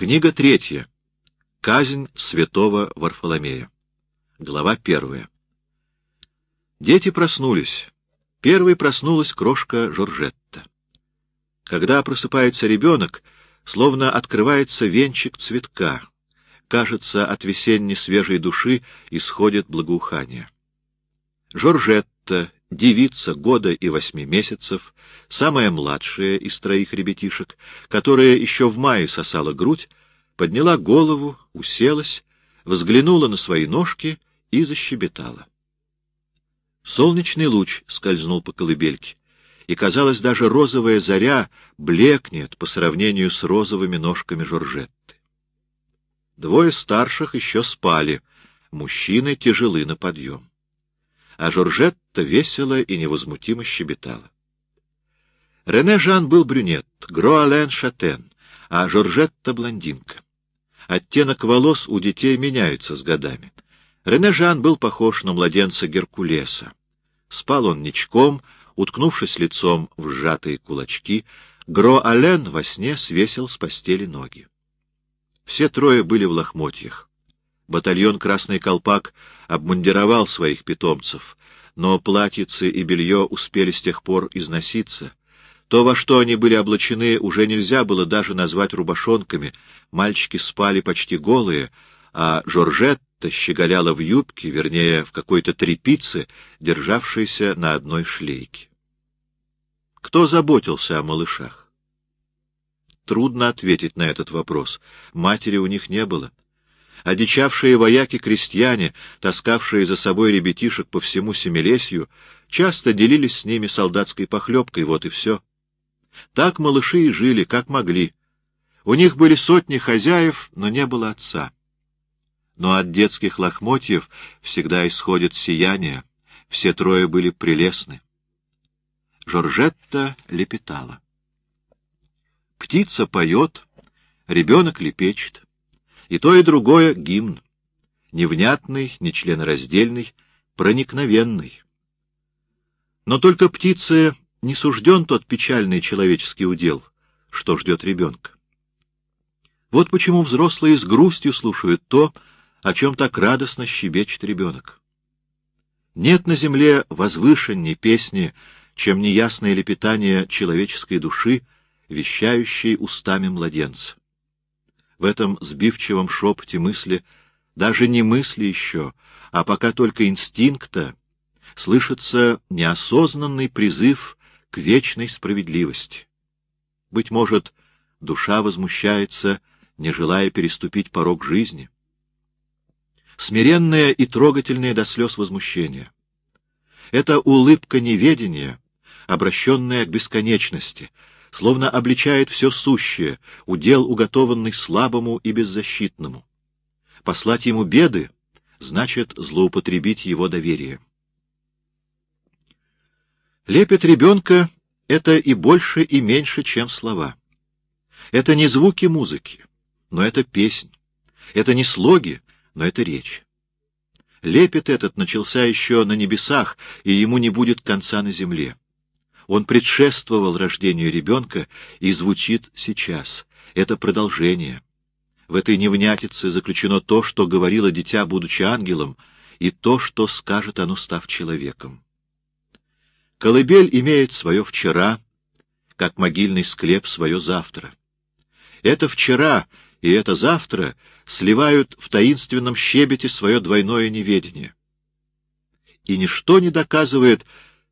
Книга третья. Казнь святого Варфоломея. Глава первая. Дети проснулись. Первой проснулась крошка Жоржетта. Когда просыпается ребенок, словно открывается венчик цветка. Кажется, от весенней свежей души исходит благоухание. Жоржетта, девица года и восьми месяцев, самая младшая из троих ребятишек, которая еще в мае сосала грудь, подняла голову, уселась, взглянула на свои ножки и защебетала. Солнечный луч скользнул по колыбельке, и, казалось, даже розовая заря блекнет по сравнению с розовыми ножками Жоржетты. Двое старших еще спали, мужчины тяжелы на подъем. А Жоржетта весело и невозмутимо щебетала. Рене Жан был брюнет, Гроален — шатен, а Жоржетта — блондинка. Оттенок волос у детей меняется с годами. Рене Жан был похож на младенца Геркулеса. Спал он ничком, уткнувшись лицом в сжатые кулачки, Гро-Ален во сне свесил с постели ноги. Все трое были в лохмотьях. Батальон «Красный колпак» обмундировал своих питомцев, но платьицы и белье успели с тех пор износиться. То, во что они были облачены, уже нельзя было даже назвать рубашонками. Мальчики спали почти голые, а Жоржетта щеголяла в юбке, вернее, в какой-то трепице, державшейся на одной шлейке. Кто заботился о малышах? Трудно ответить на этот вопрос. Матери у них не было. Одичавшие вояки-крестьяне, таскавшие за собой ребятишек по всему Семилесью, часто делились с ними солдатской похлебкой, вот и все. Так малыши и жили, как могли. У них были сотни хозяев, но не было отца. Но от детских лохмотьев всегда исходит сияние. Все трое были прелестны. Жоржетта лепетала. Птица поет, ребенок лепечет. И то, и другое — гимн. Невнятный, нечленораздельный, проникновенный. Но только птице не сужден тот печальный человеческий удел, что ждет ребенка. Вот почему взрослые с грустью слушают то, о чем так радостно щебечет ребенок. Нет на земле возвышенней песни, чем неясное лепетание человеческой души, вещающей устами младенца. В этом сбивчивом шепоте мысли, даже не мысли еще, а пока только инстинкта, слышится неосознанный призыв к вечной справедливости. Быть может, душа возмущается, не желая переступить порог жизни. Смиренное и трогательное до слез возмущение. Это улыбка неведения, обращенная к бесконечности, словно обличает все сущее, удел уготованный слабому и беззащитному. Послать ему беды значит злоупотребить его доверие. Лепет ребенка — это и больше, и меньше, чем слова. Это не звуки музыки, но это песнь. Это не слоги, но это речь. Лепет этот начался еще на небесах, и ему не будет конца на земле. Он предшествовал рождению ребенка и звучит сейчас. Это продолжение. В этой невнятице заключено то, что говорило дитя, будучи ангелом, и то, что скажет оно, став человеком. Колыбель имеет свое вчера, как могильный склеп свое завтра. Это вчера и это завтра сливают в таинственном щебете свое двойное неведение. И ничто не доказывает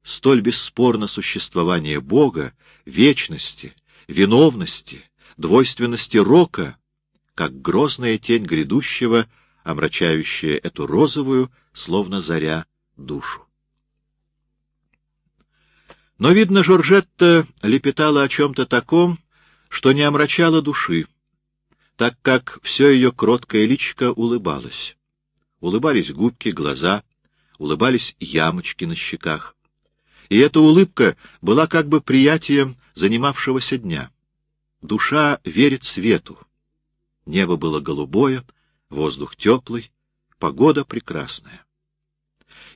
столь бесспорно существование Бога, вечности, виновности, двойственности рока, как грозная тень грядущего, омрачающая эту розовую, словно заря, душу. Но, видно, Жоржетта лепетала о чем-то таком, что не омрачало души, так как все ее кроткое личико улыбалось. Улыбались губки, глаза, улыбались ямочки на щеках. И эта улыбка была как бы приятием занимавшегося дня. Душа верит свету. Небо было голубое, воздух теплый, погода прекрасная.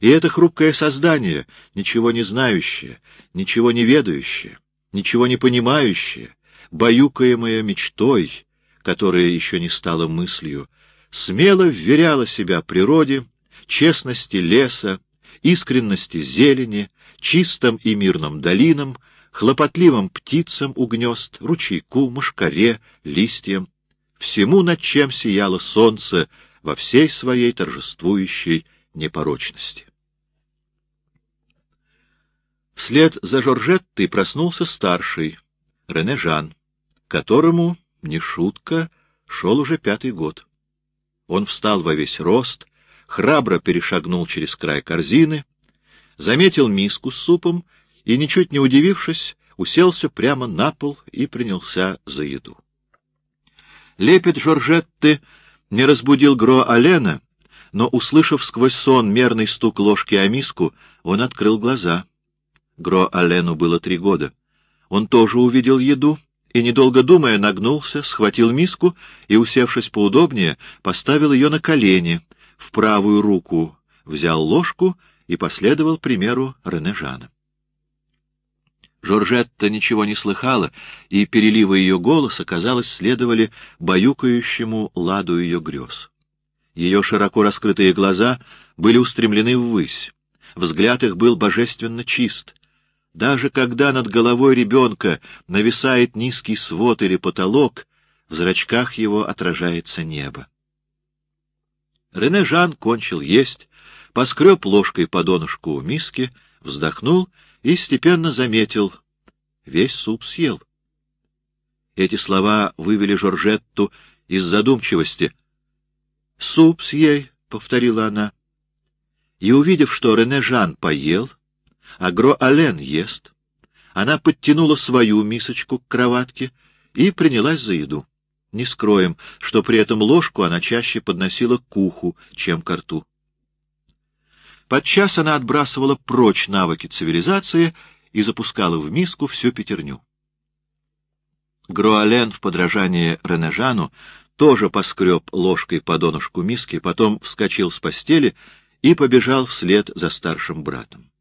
И это хрупкое создание, ничего не знающее, ничего не ведающее, ничего не понимающее, баюкаемое мечтой, которая еще не стала мыслью, смело вверяла себя природе, честности леса, искренности зелени, чистым и мирным долинам, хлопотливым птицам у гнезд, ручейку, мушкаре, листьям, всему, над чем сияло солнце во всей своей торжествующей непорочности. Вслед за Жоржеттой проснулся старший, Рене Жан, которому, не шутка, шел уже пятый год. Он встал во весь рост, храбро перешагнул через край корзины, заметил миску с супом и, ничуть не удивившись, уселся прямо на пол и принялся за еду. Лепет Жоржетты не разбудил Гро Алена, но, услышав сквозь сон мерный стук ложки о миску, он открыл глаза. Гро Алену было три года. Он тоже увидел еду и, недолго думая, нагнулся, схватил миску и, усевшись поудобнее, поставил ее на колени, в правую руку взял ложку и последовал примеру Ренежана. Жоржетта ничего не слыхала, и переливы ее голоса, казалось, следовали баюкающему ладу ее грез. Ее широко раскрытые глаза были устремлены ввысь, взгляд их был божественно чист. Даже когда над головой ребенка нависает низкий свод или потолок, в зрачках его отражается небо. Рене Жан кончил есть, поскреб ложкой по донышку миски, вздохнул и степенно заметил — весь суп съел. Эти слова вывели Жоржетту из задумчивости. — Суп съей, — повторила она. И, увидев, что Рене Жан поел, а Гро-Ален ест, она подтянула свою мисочку к кроватке и принялась за еду. Не скроем, что при этом ложку она чаще подносила к уху, чем к рту. Подчас она отбрасывала прочь навыки цивилизации и запускала в миску всю пятерню. Груален в подражании Ренежану тоже поскреб ложкой по донышку миски, потом вскочил с постели и побежал вслед за старшим братом.